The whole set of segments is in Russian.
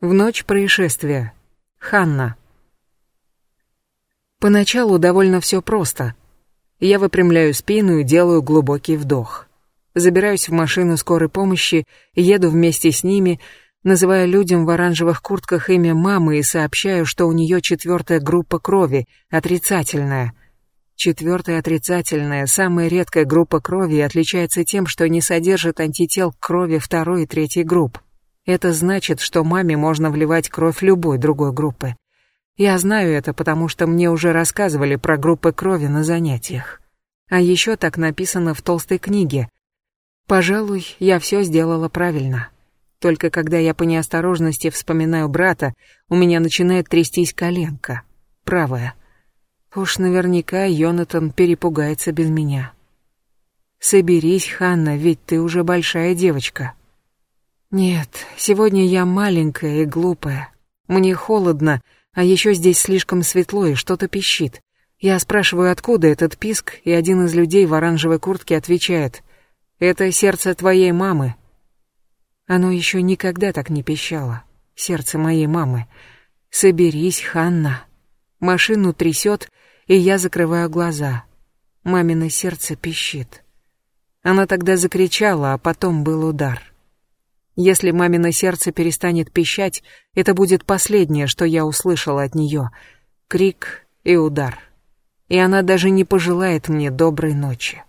В ночь происшествия. Ханна. Поначалу довольно все просто. Я выпрямляю спину и делаю глубокий вдох. Забираюсь в машину скорой помощи, еду вместе с ними, называя людям в оранжевых куртках имя мамы и сообщаю, что у нее четвертая группа крови, отрицательная. Четвертая отрицательная, самая редкая группа крови отличается тем, что не содержит антител к крови второй и третьей групп. Это значит, что маме можно вливать кровь любой другой группы. Я знаю это, потому что мне уже рассказывали про группы крови на занятиях. А еще так написано в толстой книге. Пожалуй, я все сделала правильно. Только когда я по неосторожности вспоминаю брата, у меня начинает трястись коленка. Правая. Уж наверняка Йонатан перепугается без меня. Соберись, Ханна, ведь ты уже большая девочка. Нет, сегодня я маленькая и глупая. Мне холодно, а еще здесь слишком светло и что-то пищит. Я спрашиваю, откуда этот писк, и один из людей в оранжевой куртке отвечает, «Это сердце твоей мамы». Оно еще никогда так не пищало. Сердце моей мамы. «Соберись, Ханна». Машину трясет, и я закрываю глаза. Мамино сердце пищит. Она тогда закричала, а потом был удар. Если мамино сердце перестанет пищать, это будет последнее, что я услышала от нее. Крик и удар. И она даже не пожелает мне доброй ночи.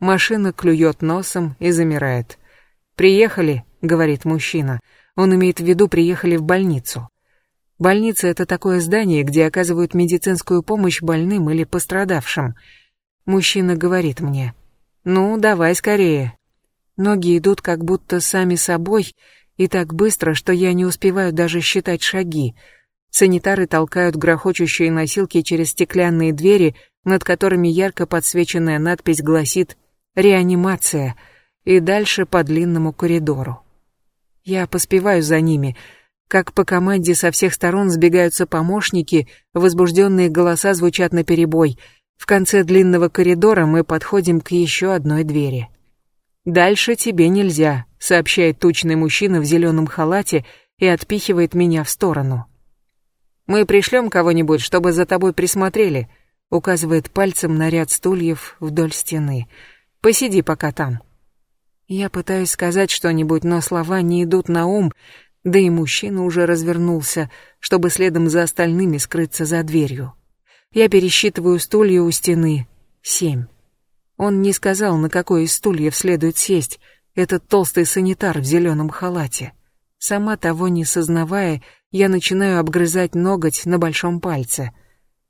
Машина клюет носом и замирает. «Приехали», — говорит мужчина. Он имеет в виду «приехали в больницу». Больница — это такое здание, где оказывают медицинскую помощь больным или пострадавшим. Мужчина говорит мне, «Ну, давай скорее, Ноги идут как будто сами собой и так быстро, что я не успеваю даже считать шаги. Санитары толкают грохочущие носилки через стеклянные двери, над которыми ярко подсвеченная надпись гласит «Реанимация» и дальше по длинному коридору. Я поспеваю за ними. Как по команде со всех сторон сбегаются помощники, возбужденные голоса звучат наперебой. В конце длинного коридора мы подходим к еще одной двери. «Дальше тебе нельзя», — сообщает тучный мужчина в зеленом халате и отпихивает меня в сторону. «Мы пришлем кого-нибудь, чтобы за тобой присмотрели», — указывает пальцем на ряд стульев вдоль стены. «Посиди пока там». Я пытаюсь сказать что-нибудь, но слова не идут на ум, да и мужчина уже развернулся, чтобы следом за остальными скрыться за дверью. Я пересчитываю стулья у стены. Семь. Он не сказал, на какой из стульев следует сесть, этот толстый санитар в зеленом халате. Сама того не сознавая, я начинаю обгрызать ноготь на большом пальце.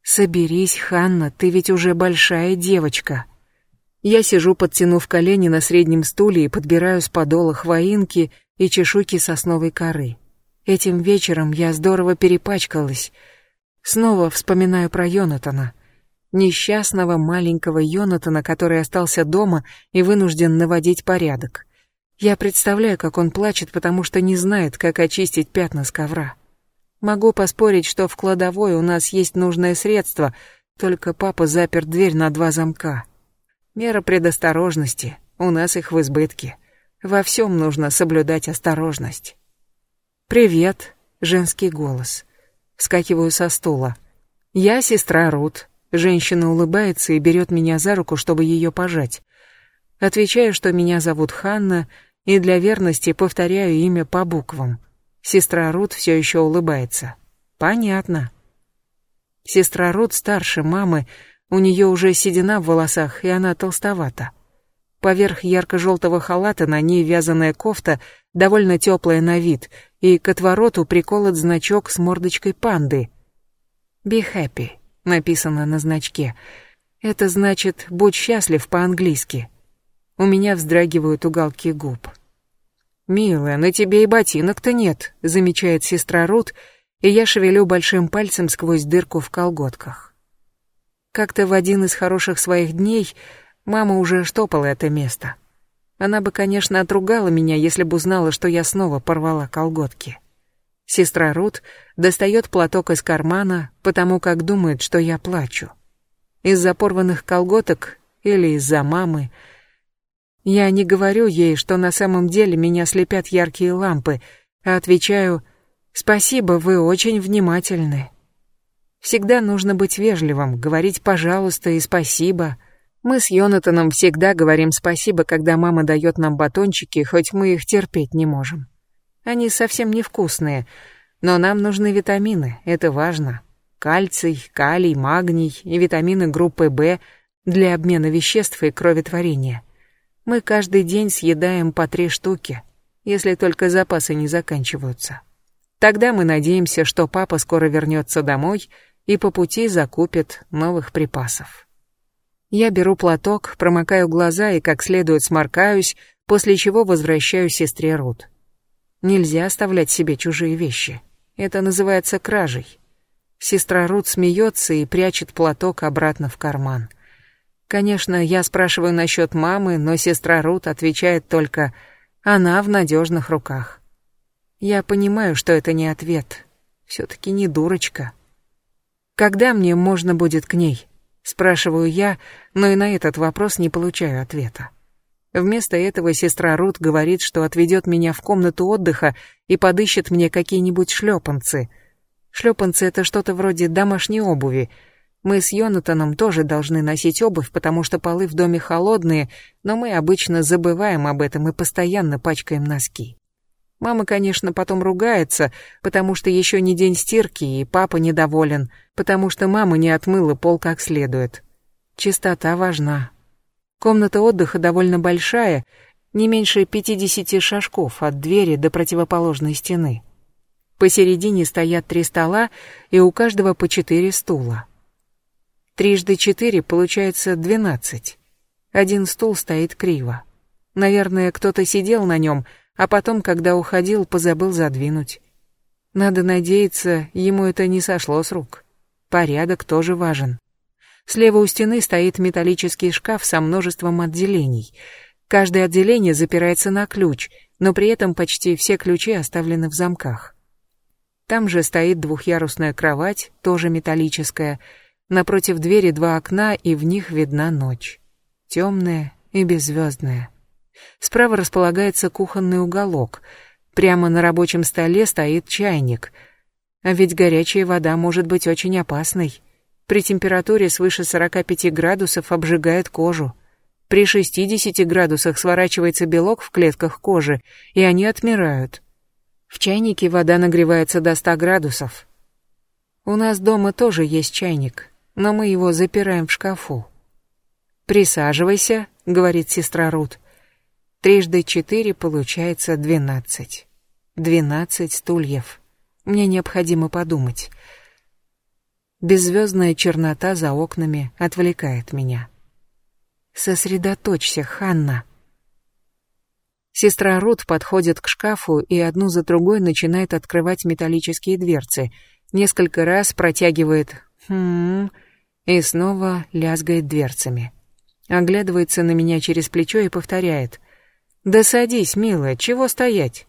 «Соберись, Ханна, ты ведь уже большая девочка». Я сижу, подтянув колени на среднем стуле и подбираю с подола хвоинки и чешуйки сосновой коры. Этим вечером я здорово перепачкалась. Снова вспоминаю про Йонатана — несчастного маленького Йонатана, который остался дома и вынужден наводить порядок. Я представляю, как он плачет, потому что не знает, как очистить пятна с ковра. Могу поспорить, что в кладовой у нас есть нужное средство, только папа запер дверь на два замка. Мера предосторожности, у нас их в избытке. Во всем нужно соблюдать осторожность. «Привет», — женский голос. Вскакиваю со стула. «Я сестра Рут. Женщина улыбается и берет меня за руку, чтобы ее пожать. Отвечаю, что меня зовут Ханна, и для верности повторяю имя по буквам. Сестра Рут все еще улыбается. Понятно. Сестра Рут старше мамы, у нее уже седина в волосах, и она толстовата. Поверх ярко-желтого халата на ней вязаная кофта, довольно теплая на вид, и к отвороту приколот значок с мордочкой панды. «Be happy» написано на значке. Это значит «будь счастлив» по-английски. У меня вздрагивают уголки губ. «Милая, на тебе и ботинок-то нет», — замечает сестра Рут, и я шевелю большим пальцем сквозь дырку в колготках. Как-то в один из хороших своих дней мама уже штопала это место. Она бы, конечно, отругала меня, если бы узнала, что я снова порвала колготки. Сестра Рут достает платок из кармана, потому как думает, что я плачу. Из-за порванных колготок или из-за мамы. Я не говорю ей, что на самом деле меня слепят яркие лампы, а отвечаю, Спасибо, вы очень внимательны. Всегда нужно быть вежливым, говорить «пожалуйста» и «спасибо». Мы с Йонатаном всегда говорим спасибо, когда мама дает нам батончики, хоть мы их терпеть не можем. Они совсем невкусные, но нам нужны витамины, это важно. Кальций, калий, магний и витамины группы В для обмена веществ и кроветворения. Мы каждый день съедаем по три штуки, если только запасы не заканчиваются. Тогда мы надеемся, что папа скоро вернется домой и по пути закупит новых припасов. Я беру платок, промокаю глаза и как следует сморкаюсь, после чего возвращаю сестре Рут. Нельзя оставлять себе чужие вещи. Это называется кражей. Сестра Рут смеется и прячет платок обратно в карман. Конечно, я спрашиваю насчет мамы, но сестра Рут отвечает только «она в надежных руках». Я понимаю, что это не ответ. Все-таки не дурочка. Когда мне можно будет к ней? Спрашиваю я, но и на этот вопрос не получаю ответа. Вместо этого сестра Рут говорит, что отведет меня в комнату отдыха и подыщет мне какие-нибудь шлепанцы. Шлепанцы — это что-то вроде домашней обуви — мы с Йонатаном тоже должны носить обувь, потому что полы в доме холодные, но мы обычно забываем об этом и постоянно пачкаем носки. Мама, конечно, потом ругается, потому что еще не день стирки, и папа недоволен, потому что мама не отмыла пол как следует. Чистота важна. Комната отдыха довольно большая, не меньше 50 шажков от двери до противоположной стены. Посередине стоят три стола, и у каждого по четыре стула. Трижды четыре получается двенадцать. Один стул стоит криво. Наверное, кто-то сидел на нем, а потом, когда уходил, позабыл задвинуть. Надо надеяться, ему это не сошло с рук. Порядок тоже важен. Слева у стены стоит металлический шкаф со множеством отделений. Каждое отделение запирается на ключ, но при этом почти все ключи оставлены в замках. Там же стоит двухъярусная кровать, тоже металлическая, Напротив двери два окна, и в них видна ночь. Темная и беззвездная. Справа располагается кухонный уголок. Прямо на рабочем столе стоит чайник. А ведь горячая вода может быть очень опасной. При температуре свыше 45 градусов обжигает кожу. При 60 градусах сворачивается белок в клетках кожи, и они отмирают. В чайнике вода нагревается до 100 градусов. У нас дома тоже есть чайник, но мы его запираем в шкафу. «Присаживайся», — говорит сестра Рут. Трижды четыре получается двенадцать. Двенадцать стульев. Мне необходимо подумать. Беззвездная чернота за окнами отвлекает меня. Сосредоточься, Ханна. Сестра Рут подходит к шкафу и одну за другой начинает открывать металлические дверцы. Несколько раз протягивает «хм...» и снова лязгает дверцами. Оглядывается на меня через плечо и повторяет. «Да садись, милая, чего стоять?»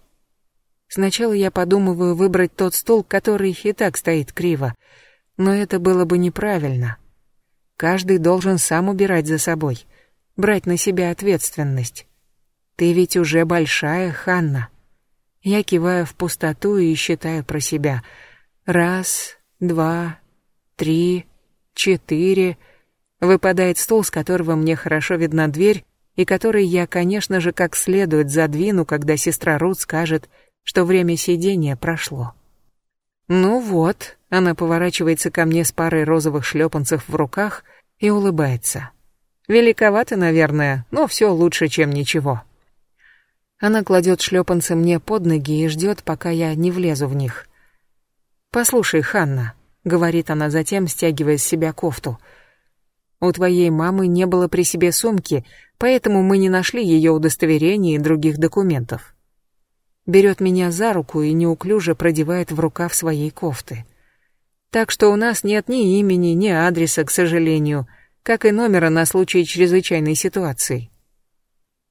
Сначала я подумываю выбрать тот стул, который и так стоит криво, но это было бы неправильно. Каждый должен сам убирать за собой, брать на себя ответственность. Ты ведь уже большая, Ханна. Я киваю в пустоту и считаю про себя. Раз, два, три, четыре. Выпадает стул, с которого мне хорошо видна дверь, и который я, конечно же, как следует задвину, когда сестра Рут скажет, что время сидения прошло. Ну вот, она поворачивается ко мне с парой розовых шлепанцев в руках и улыбается. Великовато, наверное, но все лучше, чем ничего. Она кладет шлепанцы мне под ноги и ждет, пока я не влезу в них. «Послушай, Ханна, говорит она затем, стягивая с себя кофту. У твоей мамы не было при себе сумки, поэтому мы не нашли ее удостоверения и других документов. Берет меня за руку и неуклюже продевает в рукав своей кофты. Так что у нас нет ни имени, ни адреса, к сожалению, как и номера на случай чрезвычайной ситуации.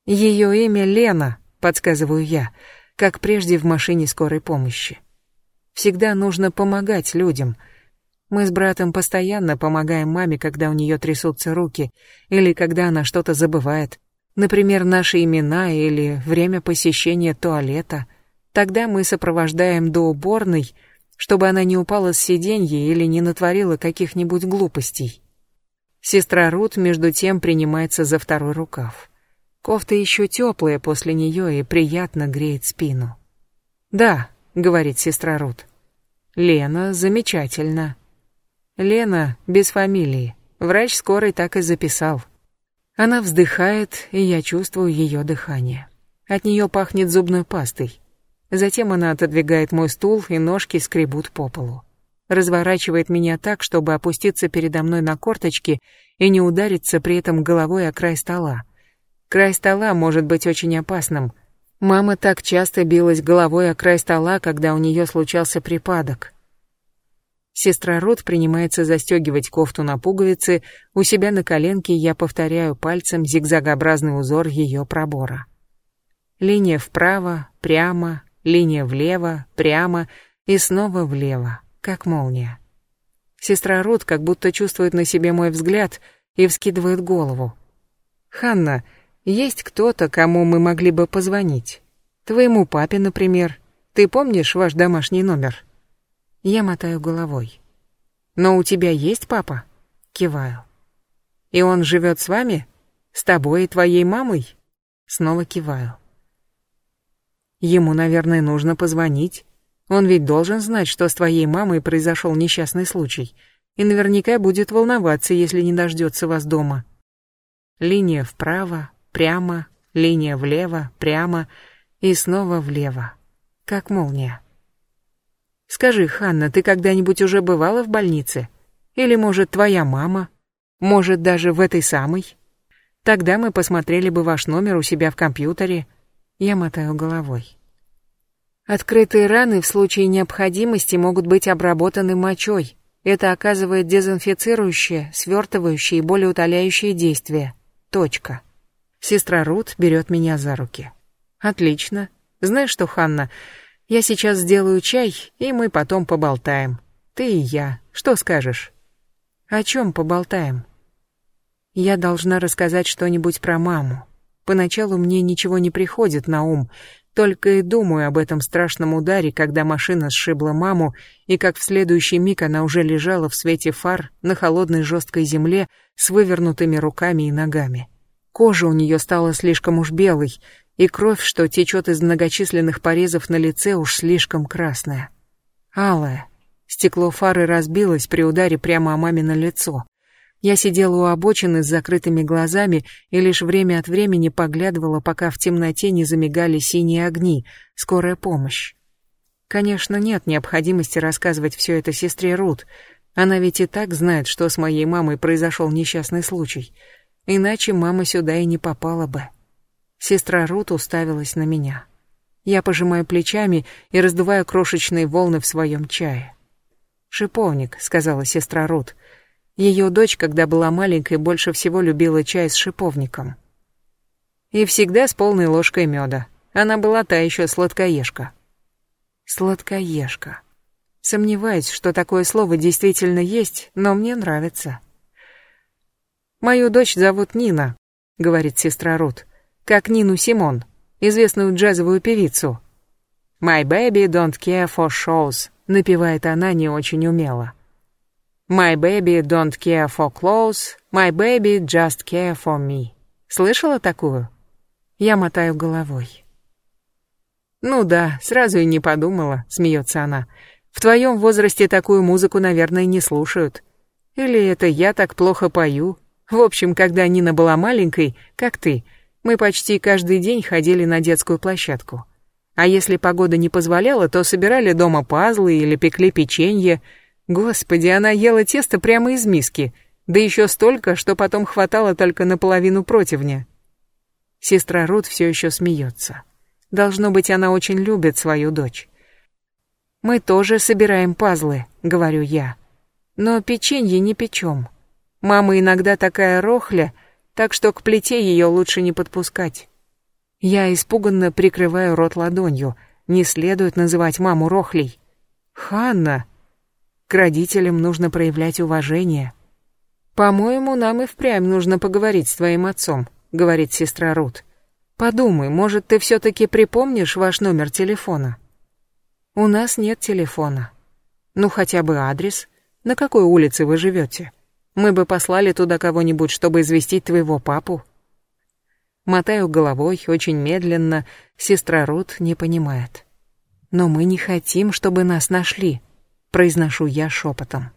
Ее имя Лена, подсказываю я, как прежде в машине скорой помощи. Всегда нужно помогать людям — мы с братом постоянно помогаем маме, когда у нее трясутся руки, или когда она что-то забывает. Например, наши имена или время посещения туалета. Тогда мы сопровождаем до уборной, чтобы она не упала с сиденья или не натворила каких-нибудь глупостей. Сестра Рут между тем принимается за второй рукав. Кофта еще теплая после нее и приятно греет спину. «Да», — говорит сестра Рут. «Лена, замечательно». Лена без фамилии. Врач скорой так и записал. Она вздыхает, и я чувствую ее дыхание. От нее пахнет зубной пастой. Затем она отодвигает мой стул, и ножки скребут по полу. Разворачивает меня так, чтобы опуститься передо мной на корточки и не удариться при этом головой о край стола. Край стола может быть очень опасным. Мама так часто билась головой о край стола, когда у нее случался припадок. Сестра Рот принимается застегивать кофту на пуговицы, у себя на коленке я повторяю пальцем зигзагообразный узор ее пробора. Линия вправо, прямо, линия влево, прямо и снова влево, как молния. Сестра Рут как будто чувствует на себе мой взгляд и вскидывает голову. «Ханна, есть кто-то, кому мы могли бы позвонить? Твоему папе, например. Ты помнишь ваш домашний номер?» Я мотаю головой. «Но у тебя есть папа?» Киваю. «И он живет с вами? С тобой и твоей мамой?» Снова киваю. Ему, наверное, нужно позвонить. Он ведь должен знать, что с твоей мамой произошел несчастный случай. И наверняка будет волноваться, если не дождется вас дома. Линия вправо, прямо, линия влево, прямо и снова влево. Как молния. Скажи, Ханна, ты когда-нибудь уже бывала в больнице? Или, может, твоя мама? Может, даже в этой самой? Тогда мы посмотрели бы ваш номер у себя в компьютере. Я мотаю головой. Открытые раны в случае необходимости могут быть обработаны мочой. Это оказывает дезинфицирующее, свертывающее и болеутоляющее действие. Точка. Сестра Рут берет меня за руки. Отлично. Знаешь что, Ханна, я сейчас сделаю чай, и мы потом поболтаем. Ты и я. Что скажешь? О чем поболтаем? Я должна рассказать что-нибудь про маму. Поначалу мне ничего не приходит на ум, только и думаю об этом страшном ударе, когда машина сшибла маму, и как в следующий миг она уже лежала в свете фар на холодной жесткой земле с вывернутыми руками и ногами. Кожа у нее стала слишком уж белой, и кровь, что течет из многочисленных порезов на лице, уж слишком красная. Алая. Стекло фары разбилось при ударе прямо о мамино лицо. Я сидела у обочины с закрытыми глазами и лишь время от времени поглядывала, пока в темноте не замигали синие огни, скорая помощь. Конечно, нет необходимости рассказывать все это сестре Рут. Она ведь и так знает, что с моей мамой произошел несчастный случай. Иначе мама сюда и не попала бы. Сестра Рут уставилась на меня. Я пожимаю плечами и раздуваю крошечные волны в своем чае. «Шиповник», — сказала сестра Рут. Ее дочь, когда была маленькой, больше всего любила чай с шиповником. И всегда с полной ложкой меда. Она была та еще сладкоежка. Сладкоежка. Сомневаюсь, что такое слово действительно есть, но мне нравится. «Мою дочь зовут Нина», — говорит сестра Рут как Нину Симон, известную джазовую певицу. «My baby don't care for shows», напевает она не очень умело. «My baby don't care for clothes, my baby just care for me». Слышала такую? Я мотаю головой. «Ну да, сразу и не подумала», — смеется она. «В твоем возрасте такую музыку, наверное, не слушают. Или это я так плохо пою? В общем, когда Нина была маленькой, как ты, мы почти каждый день ходили на детскую площадку. А если погода не позволяла, то собирали дома пазлы или пекли печенье. Господи, она ела тесто прямо из миски, да еще столько, что потом хватало только наполовину противня. Сестра Рут все еще смеется. Должно быть, она очень любит свою дочь. «Мы тоже собираем пазлы», — говорю я. «Но печенье не печем. Мама иногда такая рохля, так что к плите ее лучше не подпускать. Я испуганно прикрываю рот ладонью. Не следует называть маму Рохлей. Ханна. К родителям нужно проявлять уважение. По-моему, нам и впрямь нужно поговорить с твоим отцом, говорит сестра Рут. Подумай, может, ты все-таки припомнишь ваш номер телефона? У нас нет телефона. Ну хотя бы адрес. На какой улице вы живете? Мы бы послали туда кого-нибудь, чтобы известить твоего папу. Мотаю головой очень медленно, сестра Рут не понимает. Но мы не хотим, чтобы нас нашли, произношу я шепотом.